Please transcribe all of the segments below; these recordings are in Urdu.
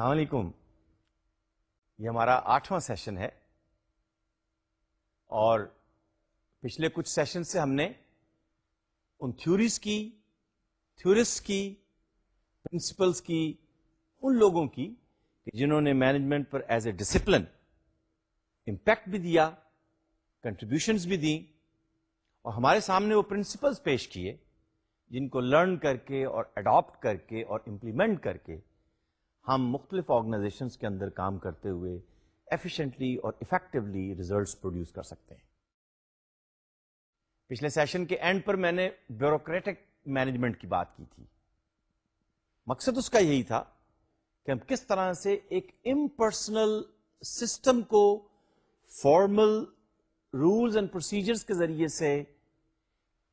السلام علیکم یہ ہمارا آٹھواں سیشن ہے اور پچھلے کچھ سیشن سے ہم نے ان تھیوریز کی تھیورس کی پرنسپلس کی ان لوگوں کی جنہوں نے مینجمنٹ پر ایز اے ڈسپلن امپیکٹ بھی دیا کنٹریبیوشنس بھی دیں اور ہمارے سامنے وہ پرنسپلس پیش کیے جن کو لرن کر کے اور اڈاپٹ کر کے اور امپلیمنٹ کر کے ہم مختلف آرگنائزیشن کے اندر کام کرتے ہوئے ایفیشنٹلی اور افیکٹولی ریزلٹس پروڈیوس کر سکتے ہیں پچھلے سیشن کے اینڈ پر میں نے بیوروکریٹک مینجمنٹ کی بات کی تھی مقصد اس کا یہی تھا کہ ہم کس طرح سے ایک امپرسنل سسٹم کو فارمل رولز اینڈ پروسیجرز کے ذریعے سے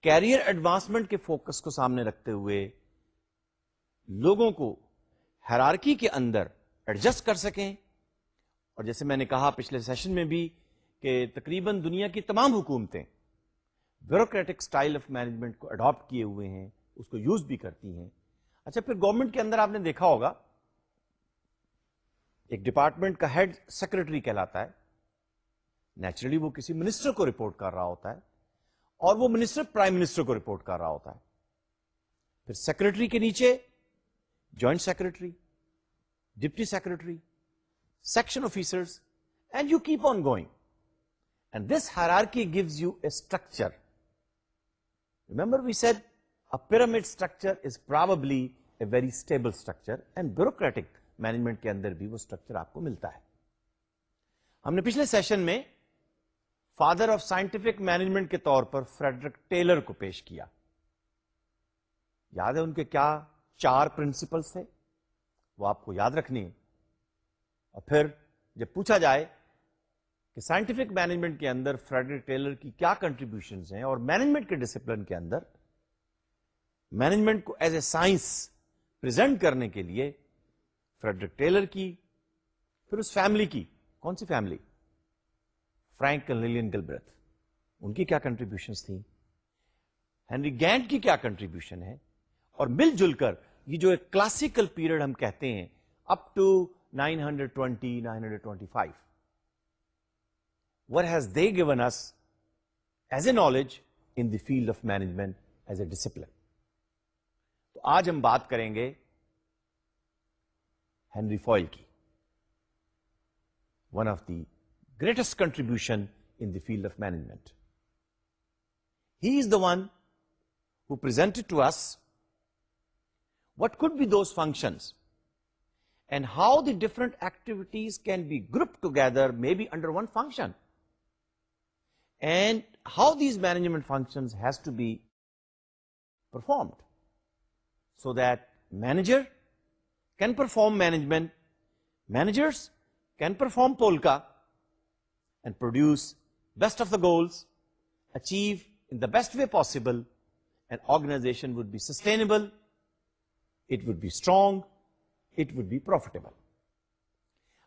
کیریئر ایڈوانسمنٹ کے فوکس کو سامنے رکھتے ہوئے لوگوں کو کے اندر ایڈجسٹ کر سکیں اور جیسے میں نے کہا پچھلے سیشن میں بھی کہ تقریباً دنیا کی تمام حکومتیں بیوروکریٹک سٹائل آف مینجمنٹ کو کو اڈاپٹ کیے ہوئے ہیں ہیں اس یوز بھی کرتی اچھا پھر گورنمنٹ کے اندر آپ نے دیکھا ہوگا ایک ڈپارٹمنٹ کا ہیڈ سیکرٹری کہلاتا ہے نیچرلی وہ کسی منسٹر کو رپورٹ کر رہا ہوتا ہے اور وہ منسٹر پرائم منسٹر کو رپورٹ کر رہا ہوتا ہے پھر سیکرٹری کے نیچے joint secretary deputy secretary section officers and you keep on going and this gives you a structure remember we said structure is probably a very stable structure and bureaucratic management کے اندر بھی وہ اسٹرکچر آپ کو ملتا ہے ہم نے پچھلے سیشن میں فادر آف سائنٹیفک مینجمنٹ کے طور پر فریڈرک ٹیلر کو پیش کیا یاد ہے ان کے کیا چار پرنسپلس تھے وہ آپ کو یاد رکھنی ہے اور پھر جب پوچھا جائے کہ سائنٹیفک مینجمنٹ کے اندر فریڈرک ٹیلر کی کیا کنٹریبیوشن ہیں اور مینجمنٹ کے ڈسپلن کے اندر مینجمنٹ کو ایز اے سائنس پرزینٹ کرنے کے لیے فریڈرک ٹیلر کی پھر اس فیملی کی کون سی فیملی فرینک گلبرتھ ان کی کیا کنٹریبیوشن تھی ہینری گینٹ کی کیا کنٹریبیوشن ہے اور مل جل کر یہ جو ایک کلاسیکل پیریڈ ہم کہتے ہیں up to nine hundred twenty nine hundred twenty five what has they is as a knowledge in the field of management as a discipline تو آج ہم بات کریں گے ہینری فوائل کی one of the greatest contribution in the field of management he is the one wasn't to us What could be those functions? And how the different activities can be grouped together, maybe under one function. And how these management functions has to be performed, so that manager can perform management, managers can perform Polka and produce best of the goals, achieve in the best way possible, and organization would be sustainable it would be strong it would be profitable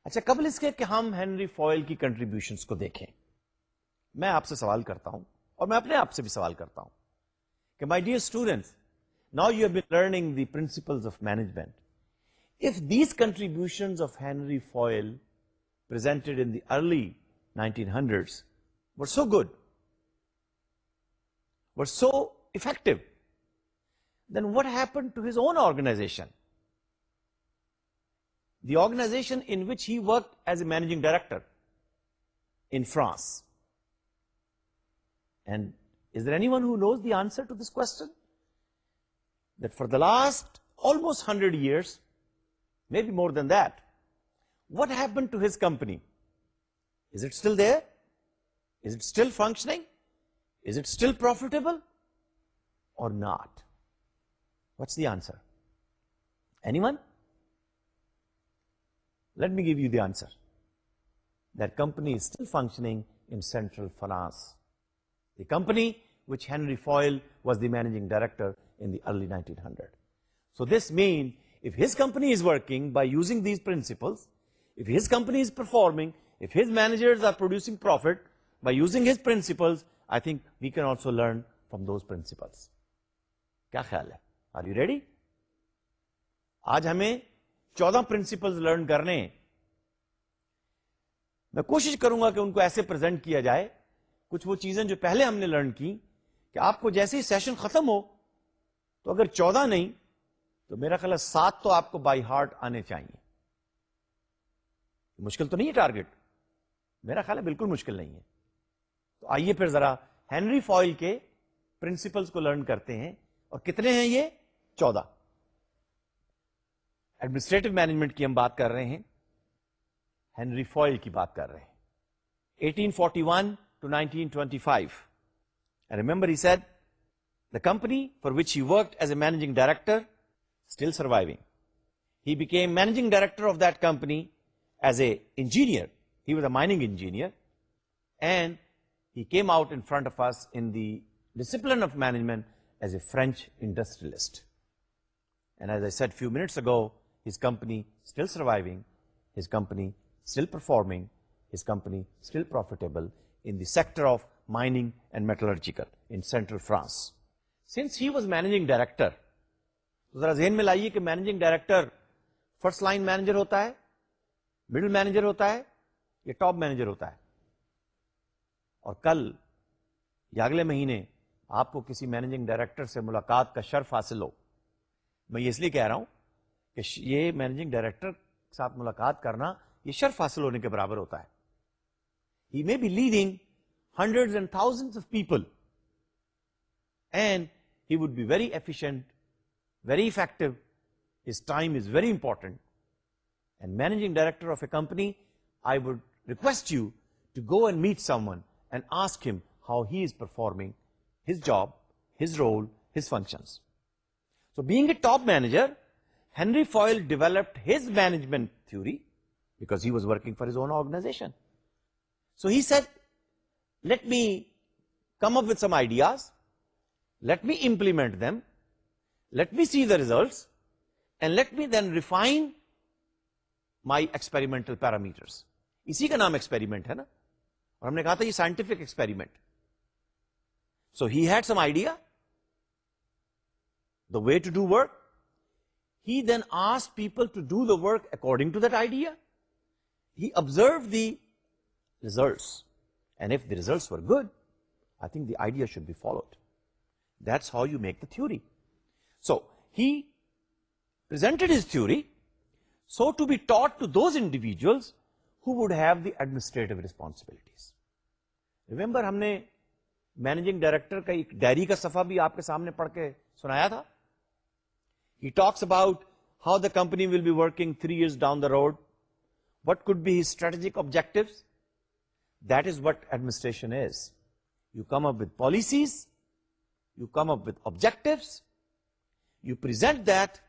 اچھا قبل اس کے کہ ہم ہینری فوائل کی کنٹریبیوشن کو دیکھیں میں آپ سے سوال کرتا ہوں اور میں اپنے آپ سے بھی سوال کرتا ہوں کہ my dear students now you are be learning the principle of management if these contribution of Henri Fayol failed in the early nineteen hundred so good would so effective then what happened to his own organization? The organization in which he worked as a managing director in France. And is there anyone who knows the answer to this question? That for the last almost 100 years, maybe more than that, what happened to his company? Is it still there? Is it still functioning? Is it still profitable or not? What's the answer give you the answer this still functioning central France which Henri Fayol was the managing director in the early nineteen hundred so this man his company is working by using these principle performing managers are producing profit by using his principle I think we can also learn from those principles کیا خیال ہے آر یو ریڈی آج ہمیں چودہ پرنسپل لرن کرنے میں کوشش کروں گا کہ ان کو ایسے پرزینٹ کیا جائے کچھ وہ چیزیں جو پہلے ہم نے لرن کی کہ آپ کو جیسے ہی سیشن ختم ہو تو اگر چودہ نہیں تو میرا خیال ہے سات تو آپ کو بائی ہارٹ آنے چاہیے مشکل تو نہیں ہے ٹارگیٹ میرا خیال ہے بالکل مشکل نہیں ہے تو آئیے پھر ذرا ہینری فوائل کے پرنسپلس کو لرن کرتے ہیں اور کتنے ہیں یہ چودہ ایڈمنسٹریٹو مینجمنٹ کی ہم بات کر رہے ہیں ہینری فوائل کی بات کر رہے ہیں 1841 1925 director of a as a engineer he mining a and engineer and he came out in front of us in discipline of management as a French industrialist at few minutes go his company still surviving his company still performing his company still profitable in sector of mining and metallurgical in central France since he was managing director تو ذرا ذہن میں لائیے کہ managing director first line manager ہوتا ہے مڈل مینیجر ہوتا ہے یا ٹاپ مینیجر ہوتا ہے اور کل یا اگلے مہینے آپ کو کسی مینیجنگ ڈائریکٹر سے ملاقات کا شرف حاصل ہو میں یہ اس لیے کہہ رہا ہوں کہ یہ مینیجنگ ڈائریکٹر ساتھ ملاقات کرنا یہ شرف حاصل ہونے کے برابر ہوتا ہے he may be leading hundred and thousand of people and he would be very efficient very effective his time is very important and managing director of a company I would request you to go and meet someone and ask him how he is performing his job his role his functions so being a top manager Henri Fayol developed his management theory because he was working for his own organization so he said let me come up with some ideas let me implement them let me see the results and let me then refine my experimental parameters اسی کا نام ایکسپیریمنٹ ہے نا اور ہم نے کہا تھا یہ scientific experiment so had some idea way to do work he then ask people to do the work according to the idea he observe the results and if the result for good I think the idea should be followed that's how you make the theory so he presented as theory so to be taught to those individuals who would have the administrative responsibilities remember ہم نے مینجنگ ڈائریکٹر کا ایک ڈائری کا سفا بھی آپ کے سامنے پڑھ کے سنایا تھا He talks about how the company will be working 3 years down the road, what could be his strategic objectives. That is what administration is. You come up with policies, you come up with objectives, you present that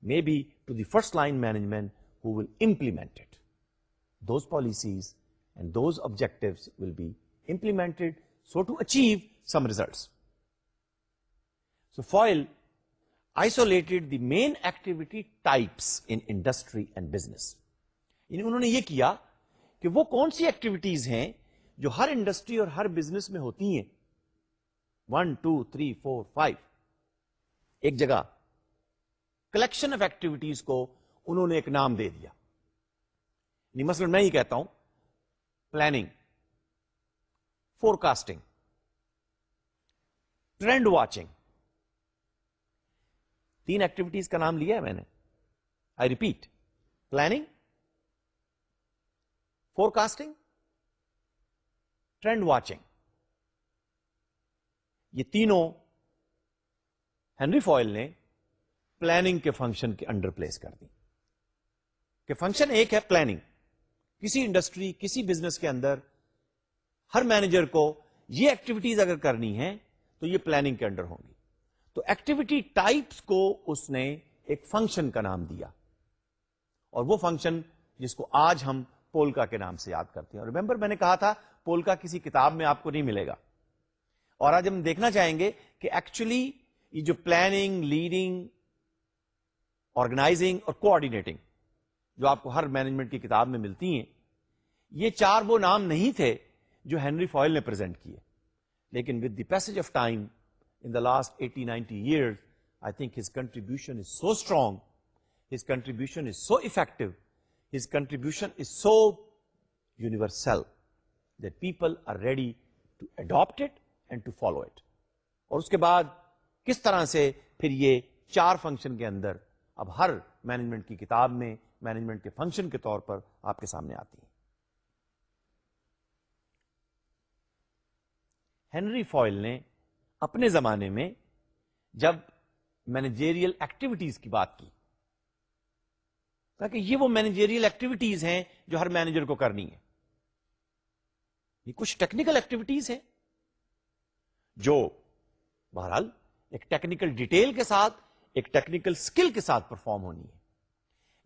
maybe to the first line management who will implement it. Those policies and those objectives will be implemented so to achieve some results. So Foyle main activity types industry and business یہ کیا کہ وہ کون سی ایکٹیویٹیز ہیں جو ہر انڈسٹری اور ہر بزنس میں ہوتی ہیں one two three four five ایک جگہ کلیکشن آف ایکٹیویٹیز کو انہوں نے ایک نام دے دیا یعنی مثلا میں ہی کہتا ہوں planning forecasting trend watching تین ایکٹیویٹیز کا نام لیا ہے میں نے I repeat planning forecasting trend watching یہ تینوں ہینری فوائل نے پلاننگ کے فنکشن کے انڈر پلیس کر دی کہ فنکشن ایک ہے پلاننگ کسی انڈسٹری کسی بزنس کے اندر ہر مینیجر کو یہ ایکٹیویٹیز اگر کرنی ہے تو یہ پلاننگ کے انڈر ہوں گی تو ایکٹیویٹی ٹائپس کو اس نے ایک فنکشن کا نام دیا اور وہ فنکشن جس کو آج ہم پولکا کے نام سے یاد کرتے ہیں اور ریمبر میں نے کہا تھا پولکا کسی کتاب میں آپ کو نہیں ملے گا اور آج ہم دیکھنا چاہیں گے کہ ایکچولی یہ جو پلاننگ لیڈنگ آرگنائزنگ اور کوآڈینیٹنگ جو آپ کو ہر مینجمنٹ کی کتاب میں ملتی ہیں یہ چار وہ نام نہیں تھے جو ہینری فوائل نے پرزینٹ کیے لیکن with the pace of time the last eighty ninety year I think his contribution is so strong his contribution is so effective his contribution is so universal that people are ready to adapt it and to follow it اور اس کے بعد کس طرح سے پھر یہ چار فنکشن کے اندر اب ہر مینجمنٹ کی کتاب میں مینجمنٹ کے فنکشن کے طور پر آپ کے سامنے آتی ہیں ہینری فوائل نے اپنے زمانے میں جب مینیجیریل ایکٹیویٹیز کی بات کی تاکہ یہ وہ مینیجیریل ایکٹیویٹیز ہیں جو ہر مینیجر کو کرنی ہے یہ کچھ ٹیکنیکل ایکٹیویٹیز ہیں جو بہرحال ایک ٹیکنیکل ڈیٹیل کے ساتھ ایک ٹیکنیکل اسکل کے ساتھ پرفارم ہونی ہے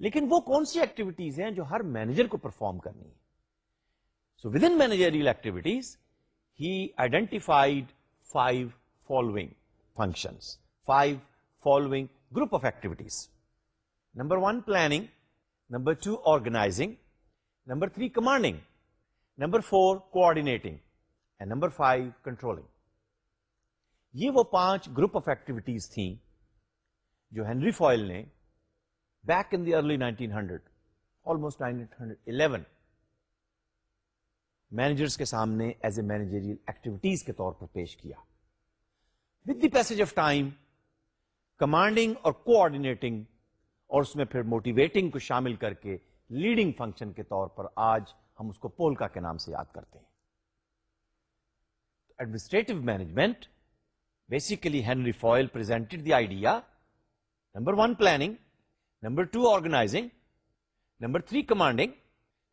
لیکن وہ کون سی ایکٹیویٹیز ہیں جو ہر مینیجر کو پرفارم کرنی ہے so within managerial activities he identified five following function five following group of activities number one planning number two organizing number three commanding number four coordinating control یہ وہ پانچ گروپ آف ایکٹیویٹیز تھیں جو ہینری فوائل نے back in the early nineteen hundred almost nineteen eleven managers کے سامنے ایز اے مینیجریل ایکٹیویٹیز کے طور پر پیش کیا پیسج آف ٹائم کمانڈنگ اور کوآڈینیٹنگ اور اس میں پھر موٹیویٹنگ کو شامل کر کے لیڈنگ فنکشن کے طور پر آج ہم اس کو پولکا کے نام سے یاد کرتے ہیں administrative management basically Henri Fayol the idea number one planning number two organizing number three commanding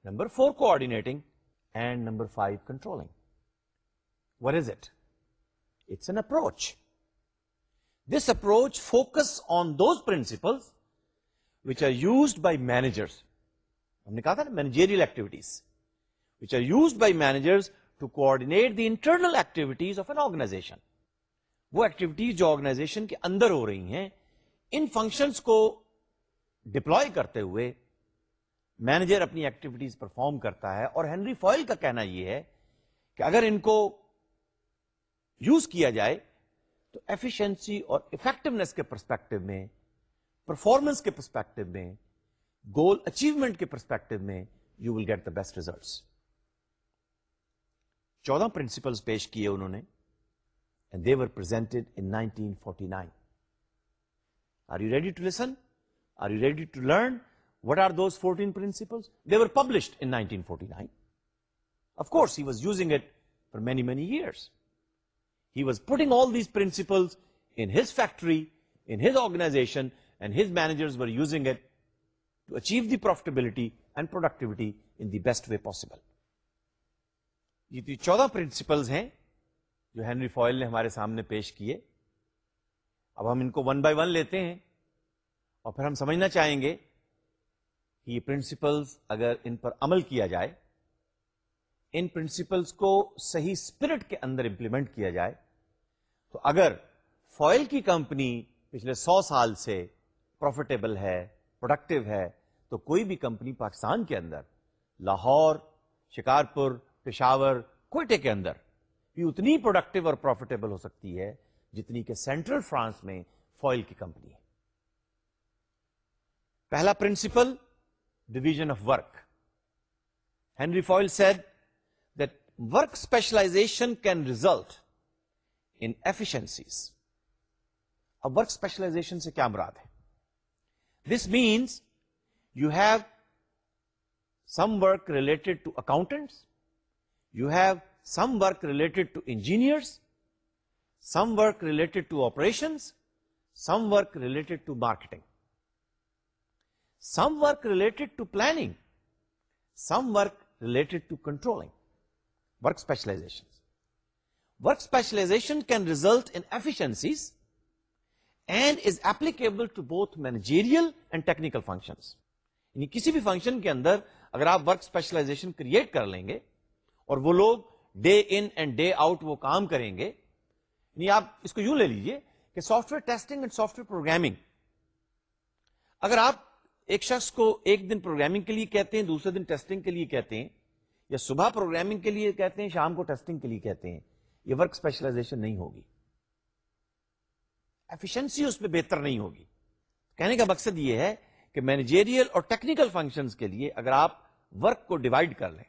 number four coordinating and number five controlling what is it it's an approach this approach focus on those principle which are used by managers ہم نے کہا تھا نا activities are by to coordinate the internal activities of an organization وہ ایکٹیویٹیز جو آرگنائزیشن کے اندر ہو رہی ہیں ان فنکشنس کو ڈپلوائے کرتے ہوئے مینیجر اپنی ایکٹیویٹیز پرفارم کرتا ہے اور ہینری فایل کا کہنا یہ ہے کہ اگر ان کو یوز کیا جائے تو ایفیشنسی اور افیکٹونیس کے پرسپیکٹو میں پرفارمنس کے پرسپیکٹو میں گول اچیومنٹ کے پرسپیکٹو میں you will get the best results چودہ پرنسپل پیش کیے انہوں نے and they were in are you ready to listen are you ready to learn what are those fourteen principle in nineteen forty nine course he was using it for many many years was in all these پرنسپلگناشنجربلٹی and productivity in the best way possible یہ چودہ پرنسپلز ہیں جو ہینری فایل نے ہمارے سامنے پیش کیے اب ہم ان کو ون بائی ون لیتے ہیں اور پھر ہم سمجھنا چاہیں گے کہ یہ پرنسپلس اگر ان پر عمل کیا جائے ان پرنسپلس کو صحیح اسپرٹ کے اندر امپلیمنٹ کیا جائے تو اگر فوائل کی کمپنی پچھلے سو سال سے پروفیٹیبل ہے پروڈکٹیو ہے تو کوئی بھی کمپنی پاکستان کے اندر لاہور شکارپور پشاور کوئٹے کے اندر بھی اتنی پروڈکٹیو اور پروفیٹیبل ہو سکتی ہے جتنی کہ سینٹرل فرانس میں فوائل کی کمپنی ہے پہلا principle division of work Henri Fayol said work specialization can result in efficiencies اب ورک اسپیشلائزیشن سے کیا مراد ہے this means you have some work related to accountants you have some work related to engineers some work related to operations some work related to marketing some work related to planning some work related to controlling function یعنی کے اندر اگر آپ اسپیشلائزیشن کریٹ کر لیں گے اور وہ لوگ ڈے اینڈ ڈے آؤٹ وہ کام کریں گے یعنی آپ اس کو یوں لے لیجیے کہ software testing software programming اگر آپ ایک شخص کو ایک دن پروگرامنگ کے لیے کہتے ہیں دوسرے دن ٹیسٹنگ کے لیے کہتے ہیں یا صبح پروگرامنگ کے لیے کہتے ہیں شام کو ٹیسٹنگ کے لیے کہتے ہیں یہ ورک اسپیشلائزیشن نہیں ہوگی ایفیشنسی اس میں بہتر نہیں ہوگی کہنے کا مقصد یہ ہے کہ مینیجیریل اور ٹیکنیکل فنکشن کے لیے اگر آپ ورک کو ڈیوائڈ کر لیں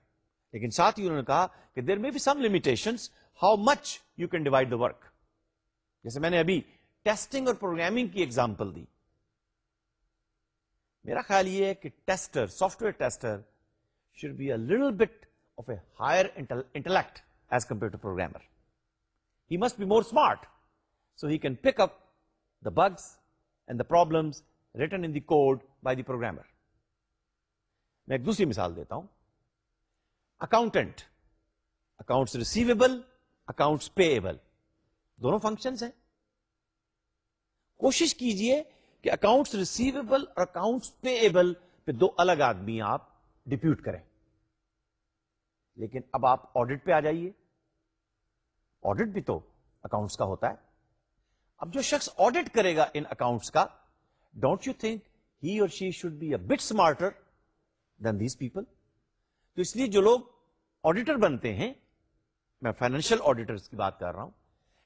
لیکن ساتھ ہی انہوں نے کہا کہ دیر میں some limitation how much you can divide the work جیسے میں نے ابھی ٹیسٹنگ اور پروگرامنگ کی ایگزامپل دی میرا خیال یہ ہے کہ tester software tester should be a little bit higher intellect as compare to programmer he must be more smart so he can pick up bugs and the problem return code by the program میں ایک دوسری مثال دیتا ہوں accountant accounts receivable accounts pay دونوں ہیں کوشش کیجئے کہ اکاؤنٹس ریسیویبل اور اکاؤنٹس پے پہ دو الگ آدمی آپ ڈپیوٹ کریں لیکن اب آپ آڈٹ پہ آ جائیے آڈٹ بھی تو اکاؤنٹس کا ہوتا ہے اب جو شخص آڈٹ کرے گا ان اکاؤنٹس کا don't you think he or she should be a bit smarter than these people تو اس لیے جو لوگ آڈیٹر بنتے ہیں میں فائنینشیل آڈیٹر کی بات کر رہا ہوں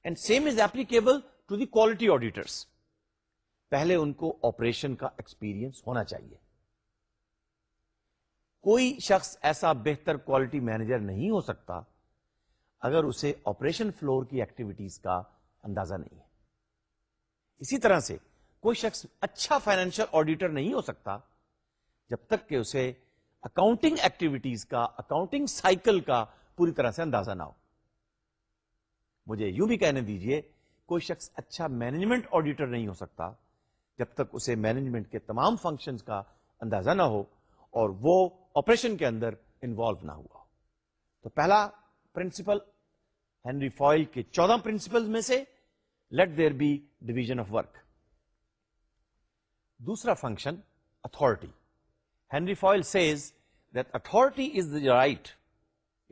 and same is applicable to the quality auditors پہلے ان کو آپریشن کا ایکسپیرئنس ہونا چاہیے کوئی شخص ایسا بہتر کوالٹی مینیجر نہیں ہو سکتا اگر اسے آپریشن فلور کی ایکٹیویٹیز کا اندازہ نہیں ہے اسی طرح سے کوئی شخص اچھا فائنینشیل آڈیٹر نہیں ہو سکتا جب تک کہ اسے اکاؤنٹنگ ایکٹیویٹیز کا اکاؤنٹنگ سائیکل کا پوری طرح سے اندازہ نہ ہو مجھے یوں بھی کہنے دیجئے کوئی شخص اچھا مینجمنٹ آڈیٹر نہیں ہو سکتا جب تک اسے مینجمنٹ کے تمام فنکشنز کا اندازہ نہ ہو اور وہ آپریشن کے اندر انوالو نہ ہوا تو پہلا پرنسپل ہینری فوائل کے چودہ پرنسپل میں سے let there be division of work دوسرا function authority Henri Fayol says that authority is the right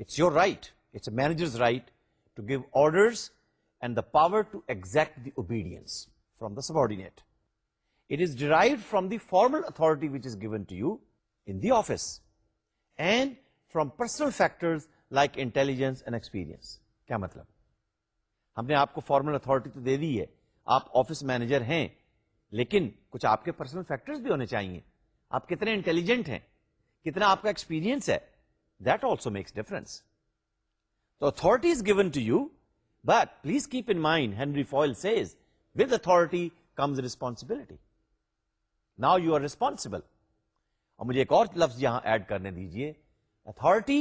it's your right it's managers right to give order and the power to exact the obedience from the sub derive from the formal authority which is given to you the office and from personal factor like intelligence and experience کیا مطلب ہم نے آپ کو فارمل اتارٹی تو دے دی ہے آپ آفس مینیجر ہیں لیکن کچھ آپ کے پرسنل فیکٹرس بھی ہونے چاہیے آپ کتنے انٹیلیجنٹ ہیں کتنا آپ کا ایکسپیرئنس ہے دیٹ آلسو میکس ڈفرنس تو authority is given to you but please keep in mind Henri Fayol says with authority comes responsibility now you are responsible اور مجھے ایک اور لفظ یہاں ایڈ کرنے دیجیے authority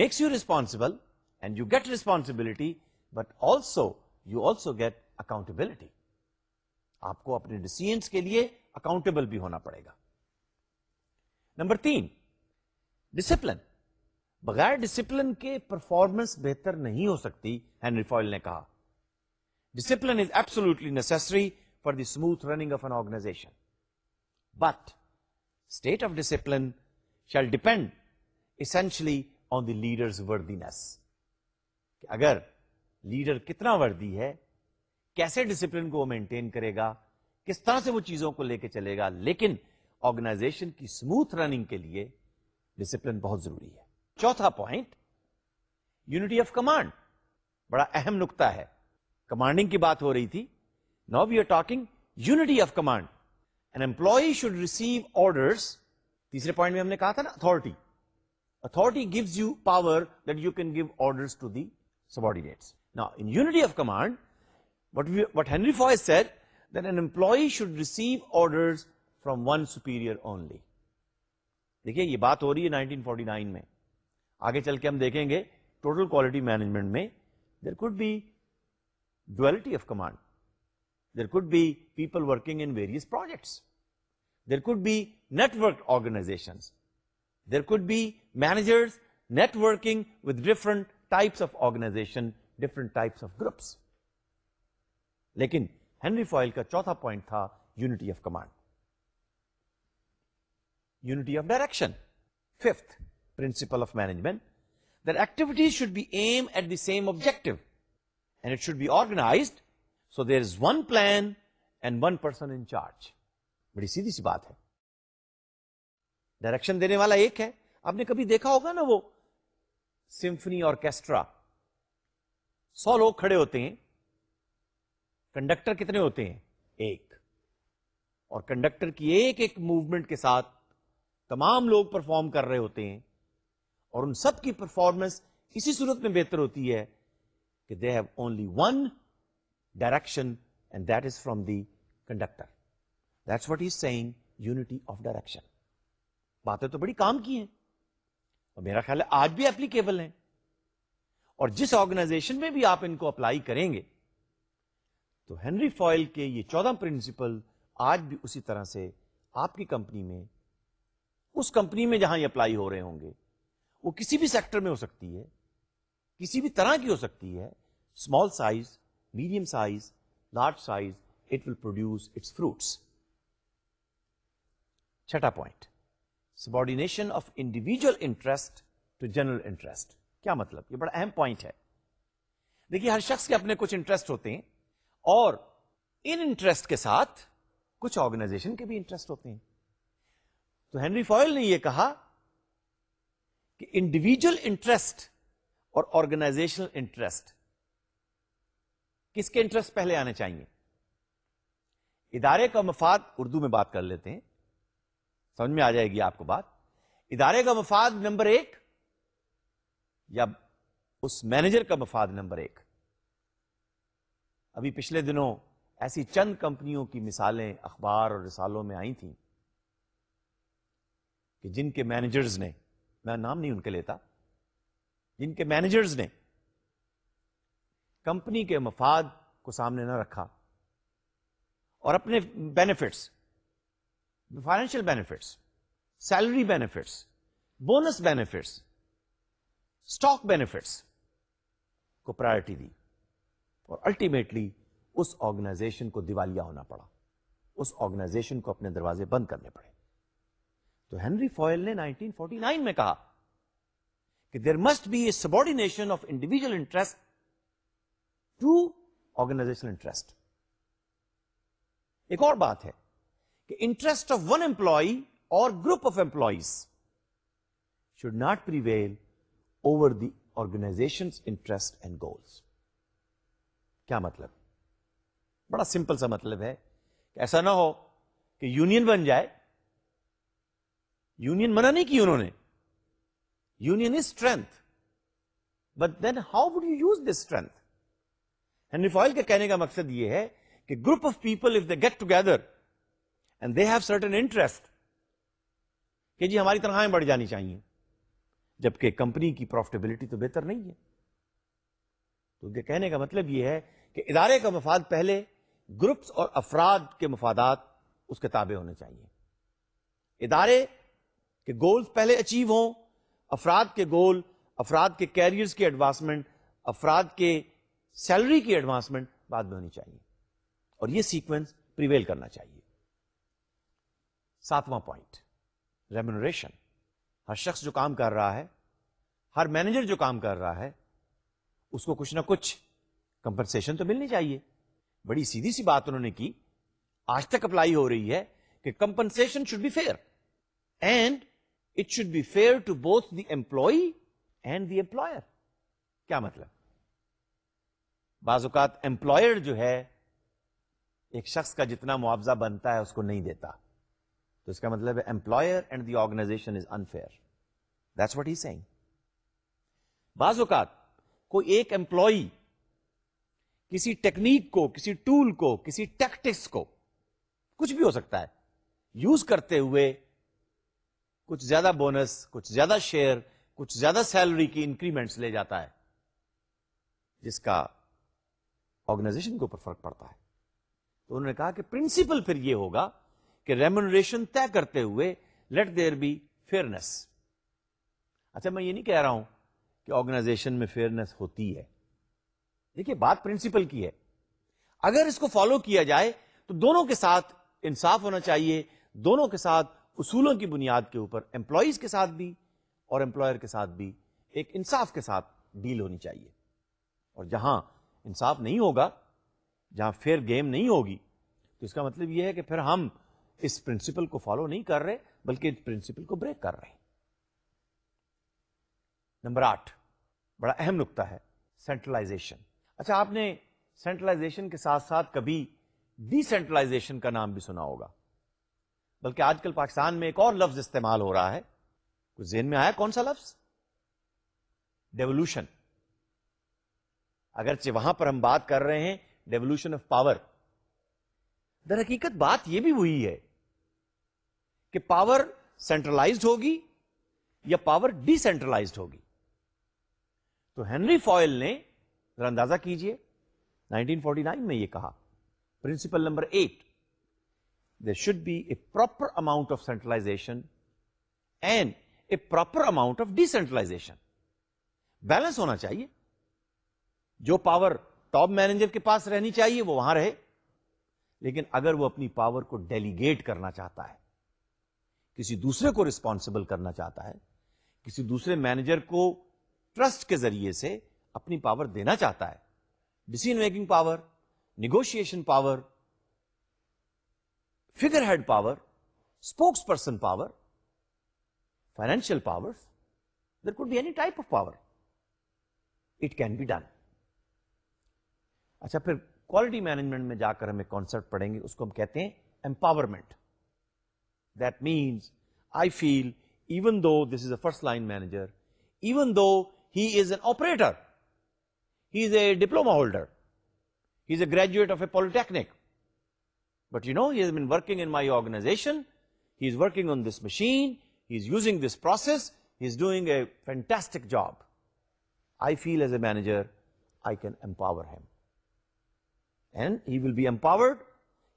makes you responsible and you get responsibility but also you also get accountability آپ کو اپنے ڈسیزنس کے لیے اکاؤنٹبل بھی ہونا پڑے گا نمبر تین ڈسپلن بغیر ڈسپلن کے پرفارمنس بہتر نہیں ہو سکتی ہینری فوائل نے کہا discipline is absolutely necessary for the smooth running of an organisation but state of discipline shall depend essentially on leaders worthy کہ اگر لیڈر کتنا وردی ہے کیسے ڈسپلن کو وہ مینٹین کرے گا کس طرح سے وہ چیزوں کو لے کے چلے گا لیکن آرگنائزیشن کی اسموتھ رننگ کے لیے ڈسپلن بہت ضروری ہے چوتھا پوائنٹ یونٹی آف کمانڈ بڑا اہم نقطہ ہے کمانڈنگ کی بات ہو رہی تھی now we are talking unity of command تیسرے پوائنٹ میں ہم نے کہا تھا نا authority authority gives you power that you can give order from one superior only دیکھیے یہ بات ہو رہی ہے 1949 میں آگے چل کے ہم دیکھیں گے ٹوٹل کوالٹی مینجمنٹ میں there could be duality of command people working in various projects there could be network organisations there could be managers networking with different types of organisation different of groups لیکن ہینری فوائل کا چوتھا پوائنٹ تھا unity of command unity of direction fifth principle of management their activity should be aim at them objective and it should be organised so there is one plan and one person in charge بڑی سیدھی سی بات ہے ڈائریکشن دینے والا ایک ہے آپ نے کبھی دیکھا ہوگا نا وہ سمفنی آرکیسٹرا سو لوگ کھڑے ہوتے ہیں کنڈکٹر کتنے ہوتے ہیں ایک اور کنڈکٹر کی ایک ایک موومنٹ کے ساتھ تمام لوگ پرفارم کر رہے ہوتے ہیں اور ان سب کی پرفارمنس اسی صورت میں بہتر ہوتی ہے کہ they have only one direction and that is from the conductor that's what is saying unity of direction تو بڑی کام کی ہیں اور میرا خیال ہے آج بھی اپلیکیبل ہیں اور جس آرگنائزیشن میں بھی آپ ان کو اپلائی کریں گے تو ہینری فوائل کے یہ چودہ پرنسپل آج بھی اسی طرح سے آپ کی کمپنی میں اس کمپنی میں جہاں یہ اپلائی ہو رہے ہوں گے وہ کسی بھی سیکٹر میں ہو سکتی ہے کسی بھی طرح کی ہو سکتی ہے small size medium size large size it will produce its fruits subordination of individual interest to general interest کیا مطلب یہ بڑا اہم پوائنٹ ہے دیکھیے ہر شخص کے اپنے کچھ انٹرسٹ ہوتے ہیں اور انٹرسٹ کے ساتھ کچھ آرگنازیشن کے بھی انٹرسٹ ہوتے ہیں تو ہینری فایل نے یہ کہا کہ انڈیویجل انٹرسٹ اور آرگنائزیشن انٹرسٹ کس کے انٹرسٹ پہلے آنے چاہیے ادارے کا مفاد اردو میں بات کر لیتے ہیں سمجھ میں آ جائے گی آپ کو بات ادارے کا مفاد نمبر ایک یا اس مینیجر کا مفاد نمبر ایک ابھی پچھلے دنوں ایسی چند کمپنیوں کی مثالیں اخبار اور رسالوں میں آئی تھیں کہ جن کے مینیجرز نے میں نام نہیں ان کے لیتا جن کے مینیجرز نے کمپنی کے مفاد کو سامنے نہ رکھا اور اپنے benefits financial benefits salary benefits bonus benefits stock benefits کو پرائرٹی دی اور الٹیمیٹلی اس آرگنائزیشن کو دیوالیہ ہونا پڑا اس آرگنائزیشن کو اپنے دروازے بند کرنے پڑے تو ہینری فوائل نے 1949 میں کہا کہ there must be a subordination of individual interest to organisation interest ایک اور بات ہے کہ interest of one employee or group of employees should not prevail over the organisation interest and goals کیا مطلب بڑا سمپل سا مطلب ہے کہ ایسا نہ ہو کہ یونین بن جائے یونین منع نہیں کی انہوں نے union is strength but then how would you use this strength Henri Fayol کے کہنے کا مقصد یہ ہے کہ group of people if they get together and they have certain interest کہ جی ہماری تنخواہیں بڑھ جانی چاہیے جبکہ کمپنی کی پروفیٹیبلٹی تو بہتر نہیں ہے تو کہنے کا مطلب یہ ہے کہ ادارے کا مفاد پہلے گروپس اور افراد کے مفادات اس کے تابع ہونے چاہیے ادارے کے گولز پہلے اچیو ہوں افراد کے گول افراد کے کیریئرز کی ایڈوانسمنٹ افراد کے سیلری کی ایڈوانسمنٹ بعد میں ہونی چاہیے اور یہ سیکوینس پریویل کرنا چاہیے ساتواں پوائنٹ ریمونریشن ہر شخص جو کام کر رہا ہے ہر مینیجر جو کام کر رہا ہے اس کو کچھ نہ کچھ کمپنسن تو ملنی چاہیے بڑی سیدھی سی بات انہوں نے کی آج تک اپلائی ہو رہی ہے کہ compensation should be fair and it should be fair to both the employee and the employer کیا مطلب بعض اوقات امپلائر جو ہے ایک شخص کا جتنا معاوضہ بنتا ہے اس کو نہیں دیتا تو اس کا مطلب ہے employer and the organization is unfair that's what he saying بعض اوقات کوئی ایک امپلائی کسی ٹیکنیک کو کسی ٹول کو کسی ٹیکٹکس کو کچھ بھی ہو سکتا ہے یوز کرتے ہوئے کچھ زیادہ بونس کچھ زیادہ شیئر کچھ زیادہ سیلری کی انکریمنٹس لے جاتا ہے جس کا آرگنائزیشن کے اوپر فرق پڑتا ہے تو انہوں نے کہا کہ پرنسپل پھر یہ ہوگا کہ ریمونریشن طے کرتے ہوئے لیٹ دیر بی فیئرنیس اچھا میں یہ نہیں کہہ رہا ہوں کہ آرگنائزیشن میں فیئرنیس ہوتی ہے دیکھیے بات پرنسپل کی ہے اگر اس کو فالو کیا جائے تو دونوں کے ساتھ انصاف ہونا چاہیے دونوں کے ساتھ اصولوں کی بنیاد کے اوپر امپلائیز کے ساتھ بھی اور امپلائر کے ساتھ بھی ایک انصاف کے ساتھ ڈیل ہونی چاہیے اور جہاں انصاف نہیں ہوگا جہاں فیئر گیم نہیں ہوگی تو اس کا مطلب یہ ہے کہ پھر ہم اس پرنسپل کو فالو نہیں کر رہے بلکہ اس پرنسپل کو بریک کر رہے ہیں نمبر آٹھ بڑا اہم نقطہ ہے سینٹرلائزیشن اچھا آپ نے سینٹرلائزیشن کے ساتھ ساتھ کبھی ڈی سینٹرلائزیشن کا نام بھی سنا ہوگا بلکہ آج کل پاکستان میں ایک اور لفظ استعمال ہو رہا ہے کچھ زین میں آیا کون سا لفظ ڈیولوشن اگرچہ وہاں پر ہم بات کر رہے ہیں ڈیولوشن آف پاور در حقیقت بات یہ بھی ہوئی ہے کہ پاور سینٹرلائزڈ ہوگی یا پاور ڈی سینٹرلائزڈ ہوگی تو ہینری فوائل نے ذرا اندازہ کیجیے 1949 میں یہ کہا principle number eight there should be a proper amount of centralisation and a proper amount of decentralisation balance ہونا چاہیے جو پاور ٹاپ مینیجر کے پاس رہنی چاہیے وہ وہاں رہے لیکن اگر وہ اپنی پاور کو ڈیلیگیٹ کرنا چاہتا ہے کسی دوسرے کو ریسپانسبل کرنا چاہتا ہے کسی دوسرے مینیجر کو ٹرسٹ کے ذریعے سے اپنی پاور دینا چاہتا ہے decision making power negotiation power figure head power spokesperson power financial power there could be any type of power it can be done اچھا پھر کوالٹی مینجمنٹ میں جا کر ہم ایک کانسرٹ پڑھیں گے اس کو ہم کہتے ہیں empowerment that means I feel even though this is a first line manager even though he is an operator he is a diploma holder he is a graduate of a polytechnic but you know has been working in my organization he is working on this machine he is using this process he is doing a fantastic job I feel as a manager I can empower him will be empowered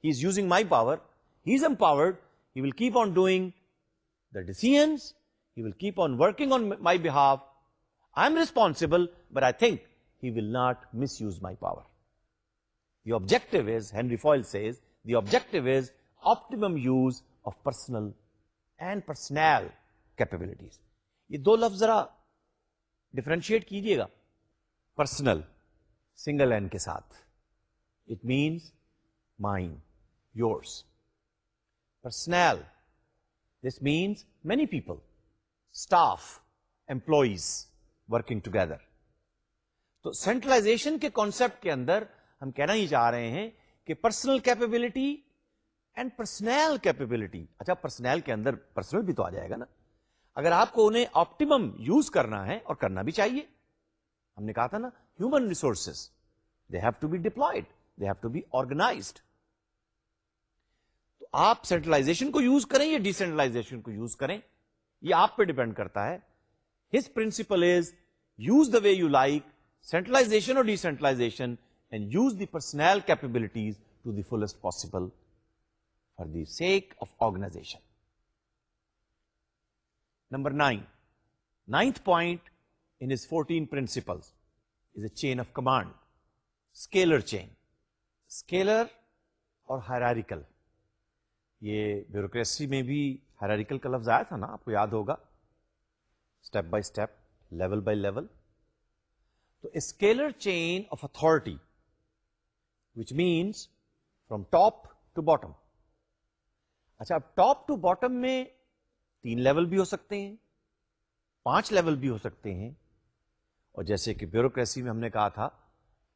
he is using my power he is empowered he will keep on doing the decision he will keep on working on my behalf I am responsible but I think he will not misuse my power the objective is Henri Fayol the objective is optimum use of personnel and personal capabilities یہ دو لفظ ذرا ڈفرینشیٹ کیجیے گا پرسنل سنگل اینڈ کے ساتھ means mind yours personnel this means many people staff employees working together تو سینٹرلائزیشن کے کانسیپٹ کے اندر ہم کہنا ہی چاہ رہے ہیں کہ personnel capability and personal capability اچھا پرسنل کے اندر پرسنل بھی تو آ جائے گا نا اگر آپ کو انہیں آپٹیمم یوز کرنا ہے اور کرنا بھی چاہیے ہم نے کہا تھا نا human resources they have to be deployed they have to be organised تو آپ سینٹرلائزیشن کو یوز کریں یا ڈیسینٹرلائزیشن کو یوز کریں یہ آپ پہ ڈیپینڈ کرتا ہے his principle is use the way you like centralization اور decentralization and use the personnel capabilities to the fullest possible for the sake of organization number nine ninth point in fourteen principle is a chain of command scalar chain scalar اور ہیراریکل یہ بیوروکریسی میں بھی ہیراریکل کا لفظ آیا تھا نا آپ کو یاد ہوگا step by step level by level تو scalar chain of authority which means from top to bottom اچھا اب ٹاپ ٹو باٹم میں تین لیول بھی ہو سکتے ہیں پانچ لیول بھی ہو سکتے ہیں اور جیسے کہ بیوروکریسی میں ہم نے کہا تھا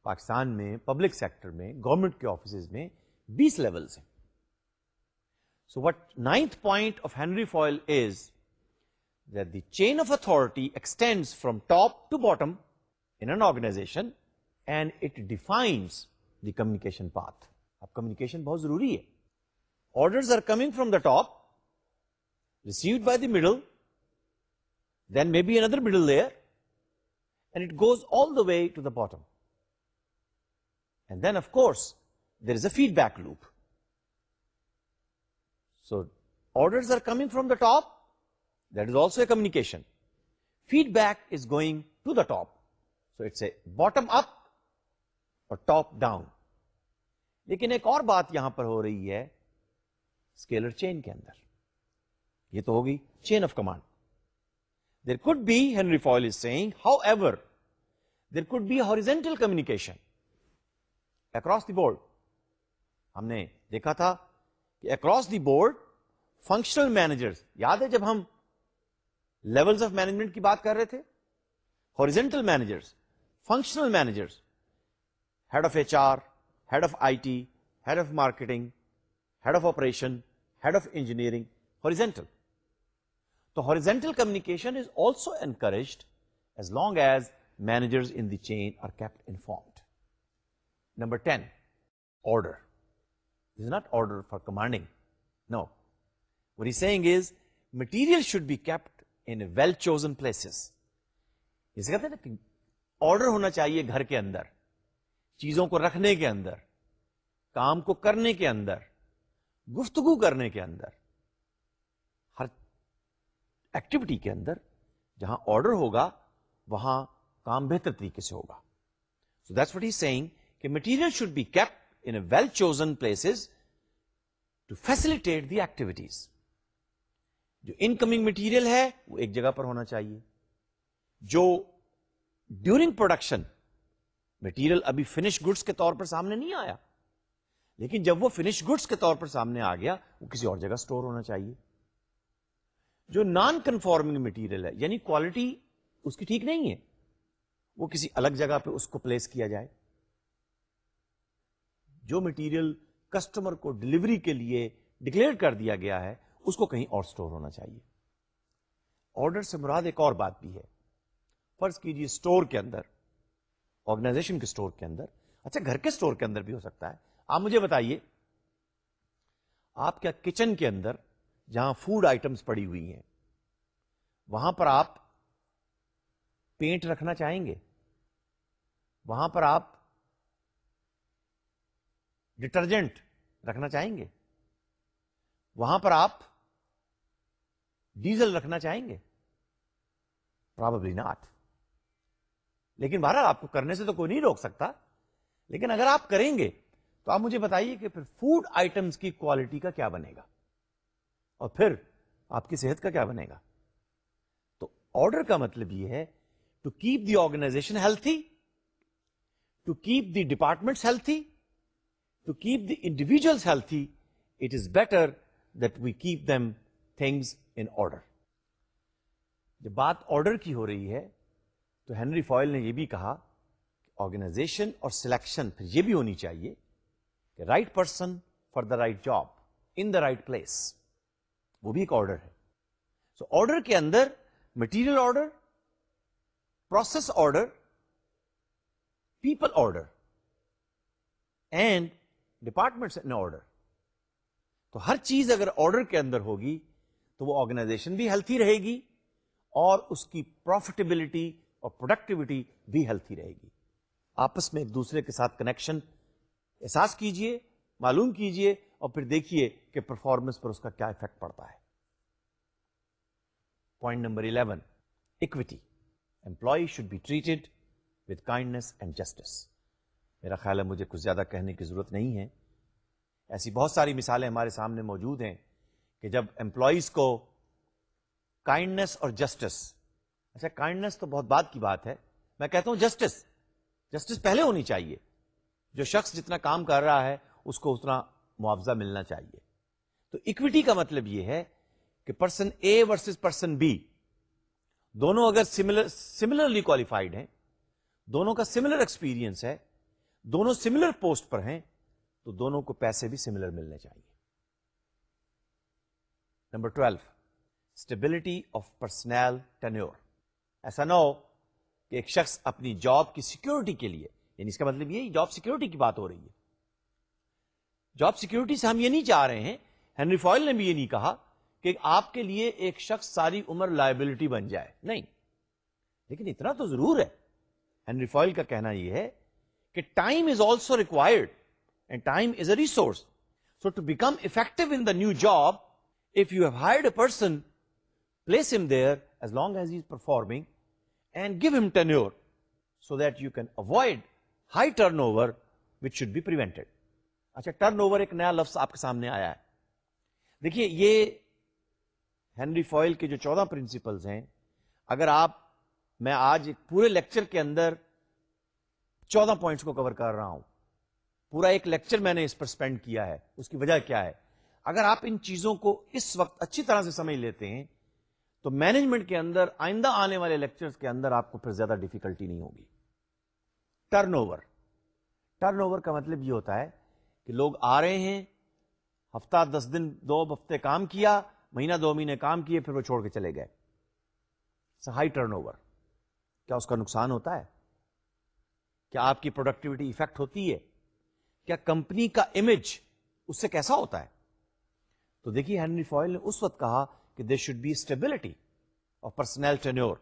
پاکستان میں پبلک سیکٹر میں گورنمنٹ کے آفیسز میں بیس لیولز ہیں so what ninth point of Henri Fayol is that the chain of authority extend from top to bottom in organisation and it defines the communication path اب کمیکیشن بہت ضروری ہے order are coming from the top received by the middle then may be another middle layer and it goes all the way to the bottom then of course there is a feedback loop so are coming the top top. Is also a a feedback is going to the top so it's a bottom up or top down لیکن ایک اور بات یہاں پر ہو رہی ہے اسکیلر چین کے اندر یہ تو ہوگی chain of command there could be Henri Fayol is saying however there could be horizontal communication across the board ہم نے دیکھا تھا کہ across the board functional managers یاد ہے جب ہم لیولز آف مینجمنٹ کی بات کر رہے تھے horizontal managers functional managers head of H R head of I T head of marketing head of operation head of engineering horizontal تو horizontal communication is also encouraged as long as managers in the chain are kept informed number ten order is not order for commanding no we saying is material should be kept in well chosen places جسے کہتے ہیں نا آرڈر ہونا چاہیے گھر کے اندر چیزوں کو رکھنے کے اندر کام کو کرنے کے اندر گفتگو کرنے کے اندر ہر ایکٹیویٹی کے اندر جہاں آرڈر ہوگا وہاں کام بہتر طریقے سے ہوگا so that's what he seeing کہ material should be keep in well chosen place to facilitate the activities جو انکمنگ مٹیریل ہے وہ ایک جگہ پر ہونا چاہیے جو ڈیورنگ پروڈکشن مٹیریل ابھی فنش گڈس کے طور پر سامنے نہیں آیا لیکن جب وہ فنش گڈس کے طور پر سامنے آ گیا وہ کسی اور جگہ اسٹور ہونا چاہیے جو نان کنفارمنگ مٹیریل ہے یعنی کوالٹی اس کی ٹھیک نہیں ہے وہ کسی الگ جگہ پہ اس کو پلیس کیا جائے جو مٹیریل کسٹمر کو ڈلیوری کے لیے ڈکلیئر کر دیا گیا ہے اس کو کہیں اور اسٹور ہونا چاہیے آرڈر سے مراد ایک اور بات بھی ہے فرض کیجیے اسٹور کے اندر آرگنائزیشن کے اسٹور کے اندر اچھا گھر کے اسٹور کے اندر بھی ہو سکتا ہے آپ مجھے بتائیے آپ کیا کچن کے اندر جہاں فوڈ آئٹمس پڑی ہوئی ہیں وہاں پر آپ پینٹ رکھنا چاہیں گے وہاں پر آپ ڈٹرجنٹ رکھنا چاہیں گے وہاں پر آپ ڈیزل رکھنا چاہیں گے پرابلی ناٹ لیکن بہرحال آپ کو کرنے سے تو کوئی نہیں روک سکتا لیکن اگر آپ کریں گے تو آپ مجھے بتائیے کہ پھر فوڈ آئٹمس کی کوالٹی کا کیا بنے گا اور پھر آپ کی صحت کا کیا بنے گا تو آرڈر کا مطلب یہ ہے to keep the organization healthy to keep the department healthy to keep the individuals healthy it is better that we keep them things in order جب بات آرڈر کی ہو رہی ہے تو ہینری فایل نے یہ بھی کہا کہ آرگنائزیشن اور سلیکشن پھر یہ بھی ہونی چاہیے کہ right person for the right job in the right place وہ بھی ایک آرڈر ہے سو so, آرڈر کے اندر material order process order people order and department order تو ہر چیز اگر آرڈر کے اندر ہوگی تو وہ آرگنائزیشن بھی ہیلتھی رہے گی اور اس کی پروفٹیبلٹی اور پروڈکٹیوٹی بھی ہیلتھی رہے گی آپس میں ایک دوسرے کے ساتھ کنیکشن احساس کیجئے معلوم کیجئے اور پھر دیکھیے کہ پرفارمنس پر اس کا کیا افیکٹ پڑتا ہے point number 11 equity employee should be treated with kindness and justice میرا خیال ہے مجھے کچھ زیادہ کہنے کی ضرورت نہیں ہے ایسی بہت ساری مثالیں ہمارے سامنے موجود ہیں کہ جب امپلائیز کو کائنڈنس اور جسٹس اچھا کائنڈنس تو بہت بات کی بات ہے میں کہتا ہوں جسٹس جسٹس پہلے ہونی چاہیے جو شخص جتنا کام کر رہا ہے اس کو اتنا معاوضہ ملنا چاہیے تو اکویٹی کا مطلب یہ ہے کہ person A versus person B دونوں اگر سملرلی کوالیفائڈ ہیں دونوں کا سملر ایکسپیرینس ہے دونوں سملر پوسٹ پر ہیں تو دونوں کو پیسے بھی سملر ملنے چاہیے number twelve stability of personnel ایسا نہ ہو کہ ایک شخص اپنی جاب کی سیکورٹی کے لیے یعنی اس کا مطلب یہ جاب سیکورٹی کی بات ہو رہی ہے جاب سیکورٹی سے ہم یہ نہیں چاہ رہے ہیں ہینری فائل نے بھی یہ نہیں کہا کہ آپ کے لیے ایک شخص ساری عمر لائبلٹی بن جائے نہیں لیکن اتنا تو ضرور ہے ہینری فائل کا کہنا یہ ہے کہ time is also required and time is a resource so to become effective in the new job if you have hired a person place him there as long as performing and give him turn so that you can avoid high turnover which should be اچھا ٹرن اوور ایک نیا لفظ آپ کے سامنے آیا ہے دیکھیے یہ ہینری فوائل کے جو چودہ پرنسپلز ہیں اگر آپ میں آج ایک پورے لیکچر کے اندر چودہ پوائنٹس کو کور کر رہا ہوں پورا ایک لیکچر میں نے اس پر اسپینڈ کیا ہے اس کی وجہ کیا ہے اگر آپ ان چیزوں کو اس وقت اچھی طرح سے سمجھ لیتے ہیں تو مینجمنٹ کے اندر آئندہ آنے والے لیکچرز کے اندر آپ کو پھر زیادہ ڈیفیکلٹی نہیں ہوگی ٹرن اوور ٹرن اوور کا مطلب یہ ہوتا ہے کہ لوگ آ رہے ہیں ہفتہ دس دن دو ہفتے کام کیا مہینہ دو مہینے کام کیے پھر وہ چھوڑ کے چلے گئے ہائی ٹرن اوور کیا اس کا نقصان ہوتا ہے کیا آپ کی پروڈکٹیوٹی افیکٹ ہوتی ہے کیا کمپنی کا امیج اس سے کیسا ہوتا ہے تو دیکھیے ہینری فوائل نے اس وقت کہا کہ they should be stability of personnel turnover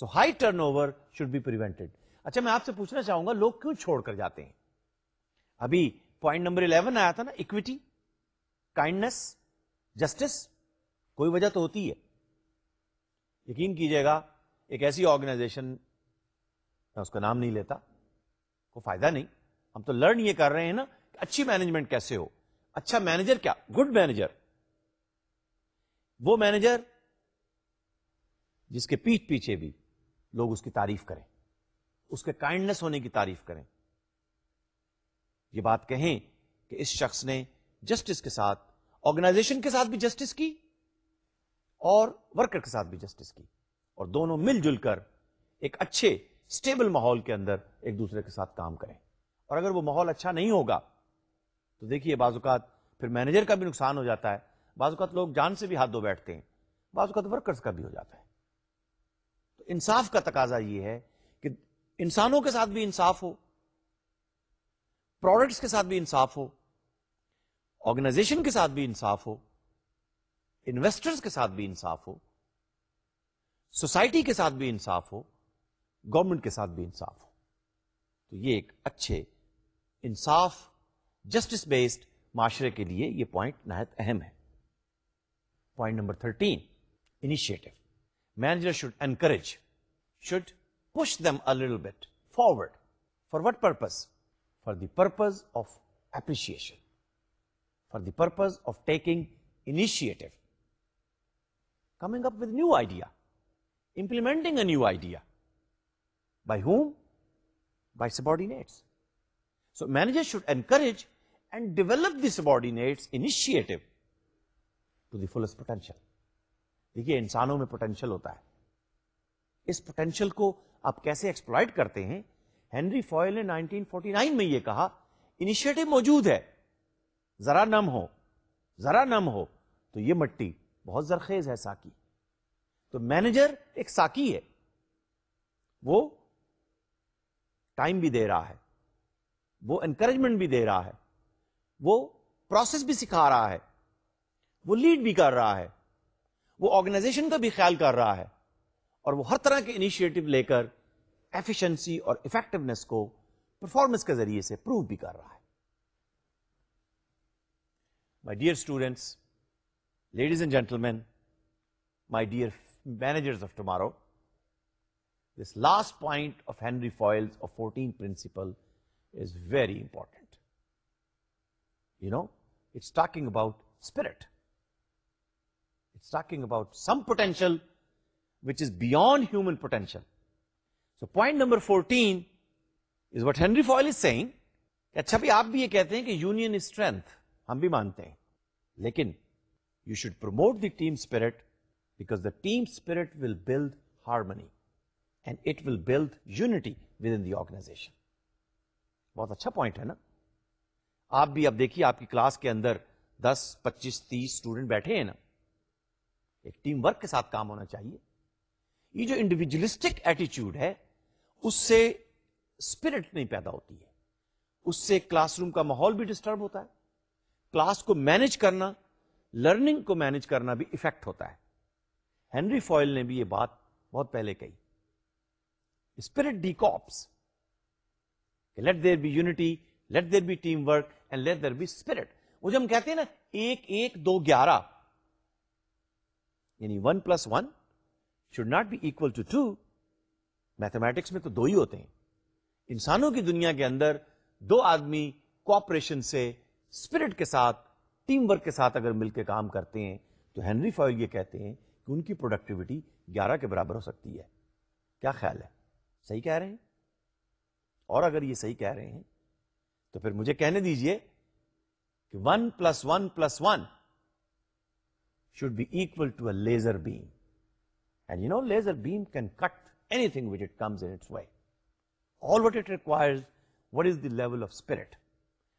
so high turnover should be prevented اچھا میں آپ سے پوچھنا چاہوں گا لوگ کیوں چھوڑ کر جاتے ہیں ابھی پوائنٹ نمبر 11 آیا تھا نا اکوٹی کائنڈنیس جسٹس کوئی وجہ تو ہوتی ہے یقین کیجیے گا ایک ایسی آرگنائزیشن میں اس کا نام نہیں لیتا کوئی فائدہ نہیں ہم تو لرن یہ کر رہے ہیں نا کہ اچھی مینجمنٹ کیسے ہو اچھا مینیجر کیا گڈ مینیجر وہ مینیجر جس کے پیچھے بھی لوگ اس کی تعریف کریں اس کے کائنڈنیس ہونے کی تعریف کریں یہ بات کہیں کہ اس شخص نے جسٹس کے ساتھ آرگنائزیشن کے ساتھ بھی جسٹس کی اور ورکر کے ساتھ بھی جسٹس کی اور دونوں مل جل کر ایک اچھے اسٹیبل ماحول کے اندر ایک دوسرے کے ساتھ کام کریں اور اگر وہ ماحول اچھا نہیں ہوگا تو دیکھیے بعض اوقات پھر مینیجر کا بھی نقصان ہو جاتا ہے بعض اوقات لوگ جان سے بھی ہاتھ دھو بیٹھتے ہیں بعض اوقات کا بھی ہو جاتا ہے تو انصاف کا تقاضا یہ ہے کہ انسانوں کے ساتھ بھی انصاف ہو پروڈکٹس کے ساتھ بھی انصاف ہو آرگنائزیشن کے ساتھ بھی انصاف ہو انویسٹرز کے ساتھ بھی انصاف ہو سوسائٹی کے ساتھ بھی انصاف ہو گورنمنٹ کے ساتھ بھی انصاف ہو تو یہ ایک اچھے انصاف جسٹس بیسڈ معاشرے کے لیے یہ پوائنٹ نہایت اہم ہے point number thirteen initiative manager should encourage should push them a little bit forward for what purpose for the purpose of appreciation for the purpose of taking initiative coming up with new idea implementing a new idea so manager should encourage and develop the subordinates دیکھیے انسانوں میں پوٹینشیل ہوتا ہے اس پوٹینشیل کو آپ کیسے ایکسپلائٹ کرتے ہیں ہینری فوائل نے 1949 میں یہ کہا انیشیٹو موجود ہے ذرا نم ہو ذرا نم ہو تو یہ مٹی بہت زرخیز ہے ساکی تو مینیجر ایک ساکی ہے وہ ٹائم بھی دے رہا ہے وہ انکریجمنٹ بھی دے رہا ہے وہ پروسیس بھی سکھا رہا ہے وہ لیڈ بھی کر رہا ہے وہ آرگنائزیشن کا بھی خیال کر رہا ہے اور وہ ہر طرح کے انیشیٹو لے کر ایفیشنسی اور افیکٹونیس کو پرفارمنس کے ذریعے سے پروو بھی کر رہا ہے my dear students ladies and gentlemen my dear managers of tomorrow last point of Henri Fayol principle is very important you knows about about some potential human potential number forty Fayol is seeing اچھا بھی آپ بھی یہ کہتے ہیں کہ یونین اسٹرینتھ ہم بھی مانتے ہیں لیکن you should promote that because the team spirit will build harmony build build within the organization بہت اچھا پوائنٹ ہے نا آپ بھی اب دیکھیے آپ کی کلاس کے اندر دس پچیس تیس اسٹوڈنٹ بیٹھے ہیں نا ایک ٹیم ورک کے ساتھ کام ہونا چاہیے یہ جو انڈیویجلسٹک ایٹیچیوڈ ہے اس سے اسپرٹ نہیں پیدا ہوتی ہے اس سے کلاس روم کا ماحول بھی ڈسٹرب ہوتا ہے کلاس کو مینج کرنا لرننگ کو مینج کرنا بھی افیکٹ ہوتا ہے ہینری فوائل نے بھی یہ بات بہت پہلے کہی esprit de corps let there be unity let there be team work and let there be spirit وہ جو ہم کہتے ہیں نا ایک ایک دو گیارہ یعنی one one plus should not be two two mathematics میں تو دو ہی ہوتے ہیں انسانوں کی دنیا کے اندر دو آدمی کوپریشن سے اسپرٹ کے ساتھ ٹیم ورک کے ساتھ اگر مل کے کام کرتے ہیں تو ہینری فایل یہ کہتے ہیں کہ ان کی پروڈکٹیوٹی گیارہ کے برابر ہو سکتی ہے کیا خیال ہے صحیح کہہ رہے ہیں اور اگر یہ صحیح کہہ رہے ہیں تو پھر مجھے کہنے دیجئے کہ one plus one plus one should be equal to a laser beam and you know laser beam can cut anything which it comes in its way all what it requires what is the level of spirit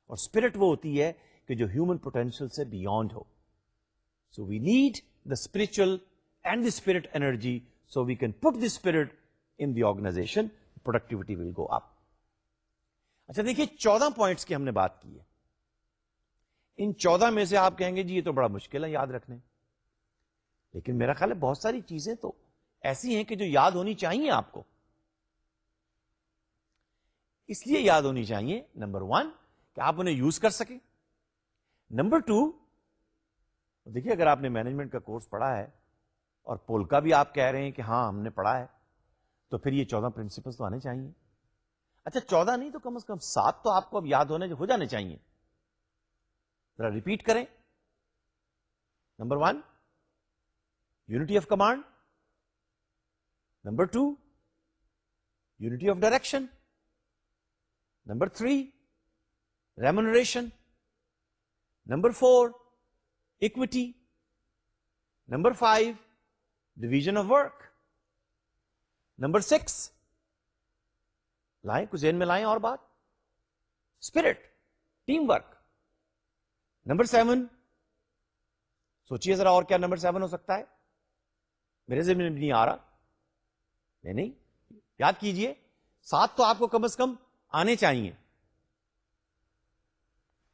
اور اسپرٹ وہ ہوتی ہے کہ جو ہیومن پوٹینشیل سے beyond who so we need the spiritual and the spirit energy so we can put the spirit in the organization productivity will go up اچھا دیکھیے چودہ پوائنٹس کی ہم نے بات کی ہے ان چودہ میں سے آپ کہیں گے جی یہ تو بڑا مشکل ہے یاد رکھنے لیکن میرا خیال ہے بہت ساری چیزیں تو ایسی ہیں کہ جو یاد ہونی چاہیے آپ کو اس لیے یاد ہونی چاہیے نمبر ون کہ آپ انہیں یوز کر سکیں نمبر ٹو دیکھیے اگر آپ نے مینجمنٹ کا کورس پڑھا ہے اور پولکا بھی آپ کہہ رہے ہیں کہ ہاں ہم نے پڑھا ہے تو پھر یہ چودہ پرنسپلس تو آنے چاہیے اچھا چودہ نہیں تو کم از کم سات تو آپ کو اب یاد ہونے ہو جانے چاہیے ذرا ریپیٹ کریں number one unity of command number two unity of direction number three remuneration number four equity number five division of work number six لائیں کچھ میں لائیں اور بات spirit team work number seven سوچیے ذرا اور کیا نمبر سیون ہو سکتا ہے میرے ذہن میں نہیں آ رہا نہیں یاد کیجئے سات تو آپ کو کم از کم آنے چاہیے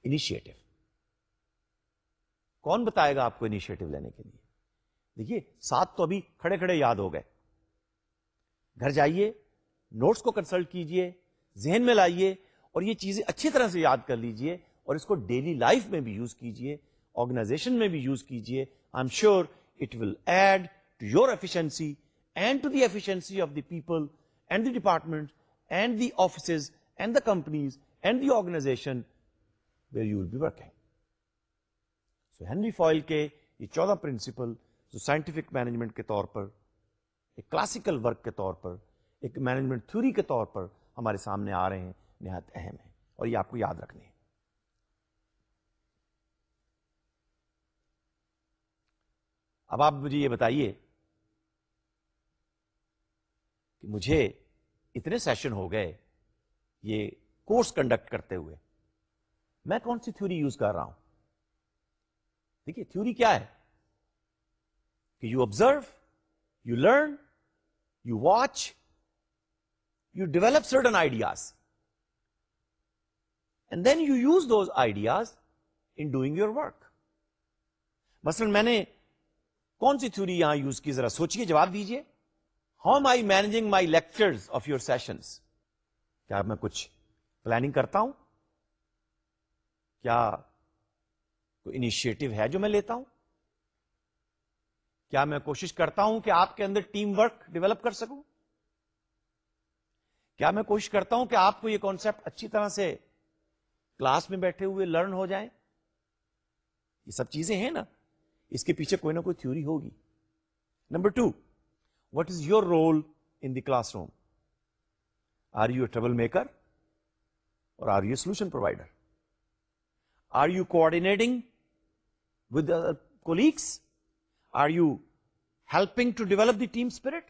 انیشیٹو کون بتائے گا آپ کو انیشیٹو لینے کے لیے دیکھیے سات تو ابھی کھڑے کھڑے یاد ہو گئے گھر جائیے نوٹس کو کنسلٹ کیجئے ذہن میں لائیے اور یہ چیزیں اچھی طرح سے یاد کر لیجئے اور اس کو ڈیلی لائف میں بھی یوز کیجئے آرگنائزیشن میں بھی یوز کیجئے I am sure it will add to your efficiency and to the efficiency of the people and the department and the offices and the companies and the organization where you will be working so Henry Fayol کے یہ چودہ پرنسپل جو سائنٹیفک مینجمنٹ کے طور پر کلاسیکل ورک کے طور پر ایک مینجمنٹ تھیوری کے طور پر ہمارے سامنے آ رہے ہیں نہایت اہم ہے اور یہ آپ کو یاد رکھنے ہے اب آپ مجھے یہ بتائیے کہ مجھے اتنے سیشن ہو گئے یہ کورس کنڈکٹ کرتے ہوئے میں کون سی تھیوری یوز کر رہا ہوں دیکھیے تھیوری کیا ہے کہ you observe you learn you watch you develop certain ideas and then you use those ideas in doing your work مثلاً میں نے کون سی تھیوری یہاں یوز کی ذرا سوچیے جواب دیجیے how am I managing my lecture of your sessions کیا میں کچھ پلاننگ کرتا ہوں کیا کوئی انیشیٹو ہے جو میں لیتا ہوں کیا میں کوشش کرتا ہوں کہ آپ کے اندر ٹیم ورک ڈیولپ کر سکوں کیا میں کوشش کرتا ہوں کہ آپ کو یہ کانسپٹ اچھی طرح سے کلاس میں بیٹھے ہوئے لرن ہو جائیں یہ سب چیزیں ہیں نا اس کے پیچھے کوئی نہ کوئی تھیوری ہوگی number two what is your role in the classroom are you a trouble maker or are you solution provider are you coordinating with colleagues are you helping to develop the team spirit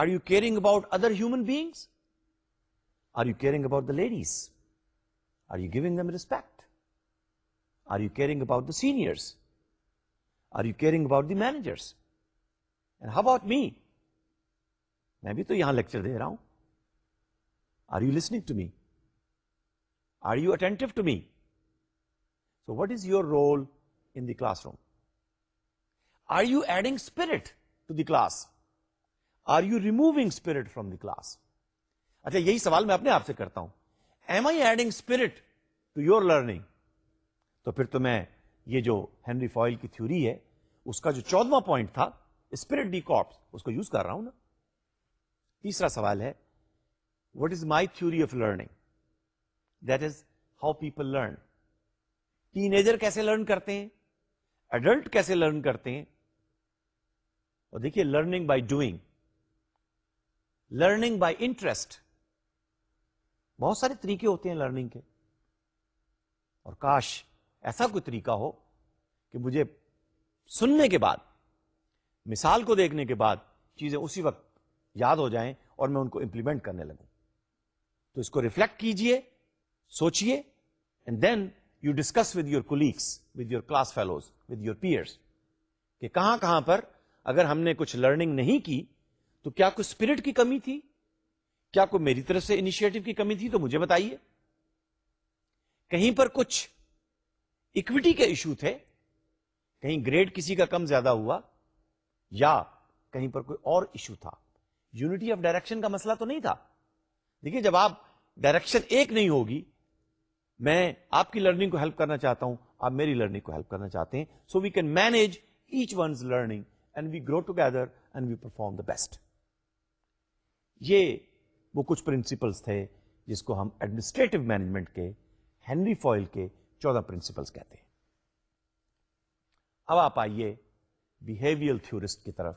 are you caring about other human beings are you caring about the ladies are you giving them respect are you caring about the seniors are you caring about the managers and how about me میں بھی تو یہاں لیکچر دے رہا ہوں are you listening to me are you attentive to me so what is your role in the classroom are you adding spirit to the class are you removing spirit from the class اچھا یہی سوال میں اپنے آپ سے کرتا ہوں am I adding spirit to your learning تو پھر تو میں یہ جو ہینری فائل کی تھیوری ہے اس کا جو چودواں پوائنٹ تھا اسپرٹ ڈی کارپس اس کو یوز کر رہا ہوں نا تیسرا سوال ہے what is my theory of learning that is how people learn teacher کیسے لرن کرتے ہیں ایڈلٹ کیسے لرن کرتے ہیں اور دیکھیے learning by doing learning by interest بہت سارے طریقے ہوتے ہیں لرننگ کے اور کاش ایسا کوئی طریقہ ہو کہ مجھے سننے کے بعد مثال کو دیکھنے کے بعد چیزیں اسی وقت یاد ہو جائیں اور میں ان کو امپلیمنٹ کرنے لگوں تو اس کو ریفلیکٹ کیجئے سوچیے and then you discuss with your colleagues with your class fellows with your peers کہ کہاں کہاں پر اگر ہم نے کچھ لرننگ نہیں کی تو کیا کوئی اسپرٹ کی کمی تھی کیا کوئی میری طرف سے انیشیٹو کی کمی تھی تو مجھے بتائیے کہیں پر کچھ اکوٹی کے ایشو تھے کہیں گریڈ کسی کا کم زیادہ ہوا یا کہیں پر کوئی اور ایشو تھا یونٹی آف ڈائریکشن کا مسئلہ تو نہیں تھا دیکھیے جب آپ ڈائریکشن ایک نہیں ہوگی میں آپ کی لرننگ کو ہیلپ کرنا چاہتا ہوں آپ میری لرننگ کو ہیلپ کرنا چاہتے ہیں so we can manage each one's learning and we grow together and we perform the best یہ وہ کچھ پرنسپلس تھے جس کو ہم ایڈمنسٹریٹو مینجمنٹ کے ہینری فوائل کے چودہ پرنسپلس کہتے ہیں اب آپ آئیے تھور کی طرف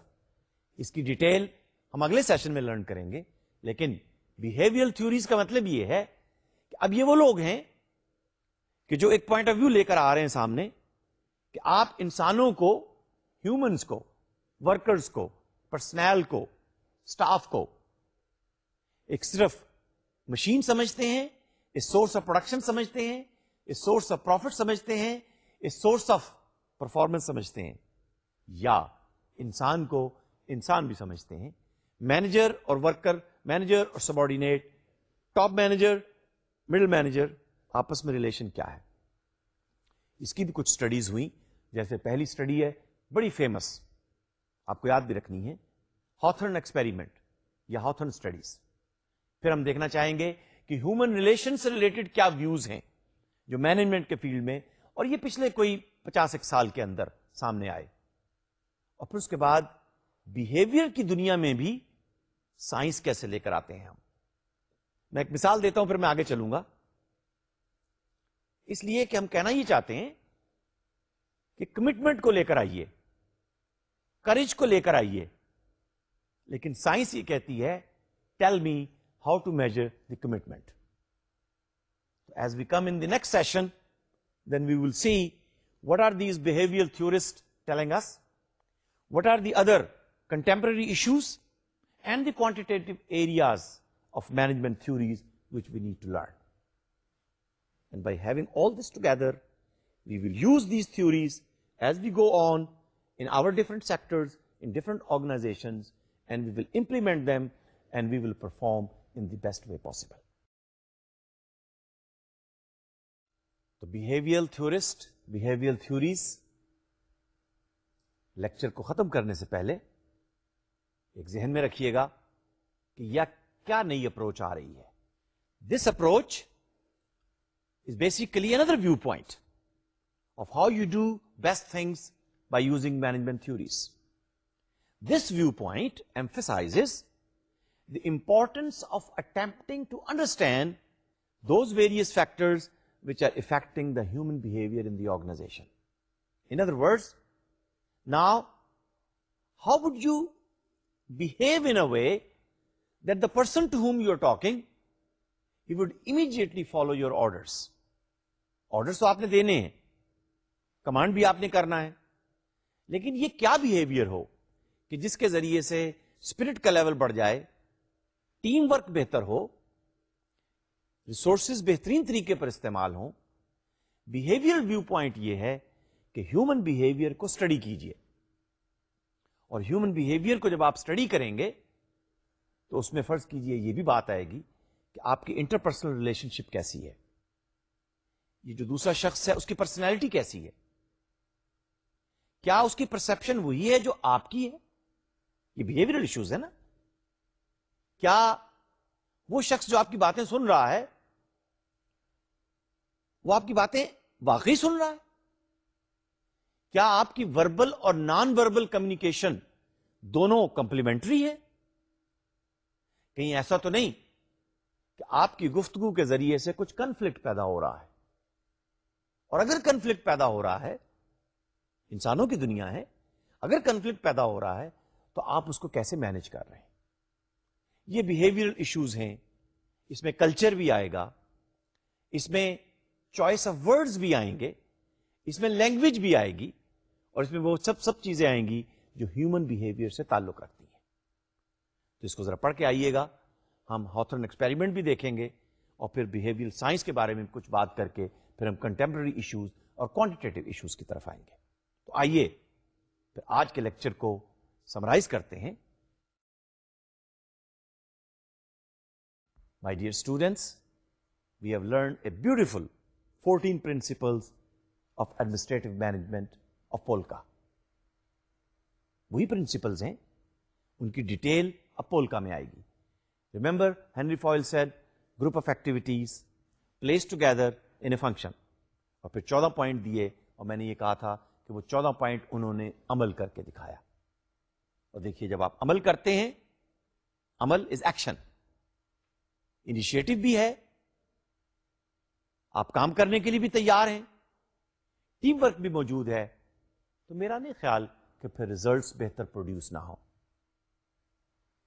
اس کی ڈیٹیل ہم اگلے سیشن میں لرن کریں گے لیکن بہیویئر تھیوریز کا مطلب یہ ہے کہ اب یہ وہ لوگ ہیں کہ جو ایک پوائنٹ آف ویو لے کر آ رہے ہیں سامنے کہ آپ انسانوں کو ہیومنس کو ورکرز کو پرسنل کو اسٹاف کو ایک صرف مشین سمجھتے ہیں اس سورس آف پروڈکشن سمجھتے ہیں اس سورس آف پروفٹ سمجھتے ہیں اس سورس آف پرفارمنس سمجھتے ہیں یا انسان کو انسان بھی سمجھتے ہیں مینیجر اور ورکر مینیجر اور subordinate top manager middle manager آپس میں ریلیشن کیا ہے اس کی بھی کچھ اسٹڈیز ہوئی جیسے پہلی اسٹڈی ہے بڑی فیمس آپ کو یاد بھی رکھنی ہے ہاتھرن ایکسپیریمنٹ یا ہاتھرن اسٹڈیز پھر ہم دیکھنا چاہیں گے کہ ہیومن ریلیشن سے ریلیٹڈ کیا ویوز ہیں جو مینجمنٹ کے فیلڈ میں اور یہ پچھلے کوئی پچاس ایک سال کے اندر سامنے آئے اور پھر اس کے بعد بہیویئر کی دنیا میں بھی سائنس کیسے لے کر آتے ہیں ہم میں ایک مثال دیتا ہوں پھر میں آگے چلوں گا اس لیے کہ ہم کہنا یہ چاہتے ہیں کہ کمٹمنٹ کو لے کر آئیے کریج کو لے کر آئیے لیکن سائنس یہ کہتی ہے tell me how to measure the commitment as we come in the next session then we will see what are these behaviour theorists telling us what are the other contemporary issues and the quantitative and by all this together we will use these theories as we go on our different sector in different organization and we will implement them and we will perform in the best way possible تو behaviour theorists behaviour theories lecture کو ختم کرنے سے پہلے ایک ذہن میں رکھیے گا کہ یہ کیا نئی اپروچ آ رہی ہے this approach is basically under view point of how you do best things using management theories this view point emphasize the importance of attempting to understand those various factoring the human now how would you behave in way that the person to whom you talking you would immediately follow you orders order تو آپ نے دینے ہیں کمانڈ بھی آپ نے کرنا ہے لیکن یہ کیا بہیویئر ہو کہ جس کے ذریعے سے اسپرٹ کا لیول بڑھ جائے ٹیم ورک بہتر ہو ریسورسز بہترین طریقے پر استعمال ہوں بہیویئر ویو پوائنٹ یہ ہے کہ ہیومن بہیویئر کو اسٹڈی کیجیے اور ہیومن بہیویئر کو جب آپ اسٹڈی کریں گے تو اس میں فرض کیجیے یہ بھی بات آئے گی کہ آپ کی انٹرپرسنل ریلیشن شپ کیسی ہے یہ جو دوسرا شخص ہے اس کی پرسنالٹی کیسی ہے کیا اس کی پرسپشن وہی ہے جو آپ کی ہے یہ بہیویئر ایشوز ہے نا کیا وہ شخص جو آپ کی باتیں سن رہا ہے وہ آپ کی باتیں واقعی سن رہا ہے کیا آپ کی وربل اور نان وربل کمیونیکیشن دونوں کمپلیمنٹری ہے کہیں ایسا تو نہیں کہ آپ کی گفتگو کے ذریعے سے کچھ کنفلکٹ پیدا ہو رہا ہے اور اگر کنفلکٹ پیدا ہو رہا ہے انسانوں کی دنیا ہے اگر کنفلکٹ پیدا ہو رہا ہے تو آپ اس کو کیسے مینج کر رہے ہیں یہ بیہیویئر ایشوز ہیں اس میں کلچر بھی آئے گا اس میں چوائس آف ورڈز بھی آئیں گے اس میں لینگویج بھی آئے گی اور اس میں وہ سب سب چیزیں آئیں گی جو ہیومن بہیویئر سے تعلق رکھتی ہیں تو اس کو ذرا پڑھ کے آئیے گا ہم ہاتھرن ایکسپیریمنٹ بھی دیکھیں گے اور پھر بہیویئر سائنس کے بارے میں کچھ بات کر کے پھر ہم کنٹمپرری ایشوز اور کوانٹیٹیو ایشوز کی طرف آئیں گے تو آئیے پھر آج کے لیکچر کو سمرائز کرتے ہیں my dear students we have learn a beautiful fourteen principles of administrative management of polka وہی پرنسپلس ہیں ان کی ڈیٹیل اب پولکا میں آئے گی remember Henry Fayol said group of activities place together in a function اور پھر چودہ پوائنٹ دیے اور میں نے یہ کہا تھا کہ وہ چودہ پوائنٹ انہوں نے عمل کر کے دکھایا اور دیکھیے جب آپ عمل کرتے ہیں عمل از ایکشن انیشیٹو بھی ہے آپ کام کرنے کے لیے بھی تیار ہیں ٹیم ورک بھی موجود ہے تو میرا نہیں خیال کہ پھر ریزلٹس بہتر پروڈیوس نہ ہو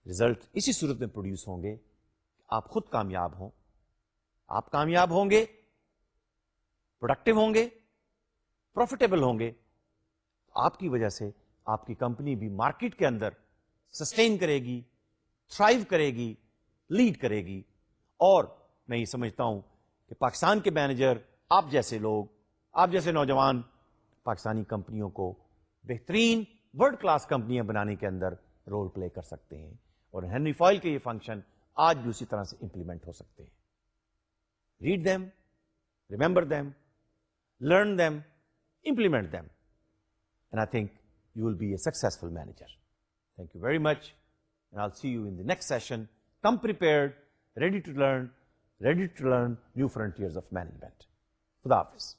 ریزلٹ اسی صورت میں پروڈیوس ہوں گے کہ آپ خود کامیاب ہوں آپ کامیاب ہوں گے پروڈکٹیو ہوں گے پروفیٹیبل ہوں گے آپ کی وجہ سے آپ کی کمپنی بھی مارکیٹ کے اندر سسٹین کرے گی تھرائیو کرے گی لیڈ کرے گی اور میں یہ سمجھتا ہوں کہ پاکستان کے مینیجر آپ جیسے لوگ آپ جیسے نوجوان پاکستانی کمپنیوں کو بہترین ورلڈ کلاس کمپنیاں بنانے کے اندر رول پلے کر سکتے ہیں اور ہینری فائل کے یہ فنکشن آج بھی اسی طرح سے امپلیمنٹ ہو سکتے ہیں read them remember them learn them implement them and I think you will be a successful manager. Thank you very much, and I'll see you in the next session. Come prepared, ready to learn new frontiers of management. Khuda Hafiz.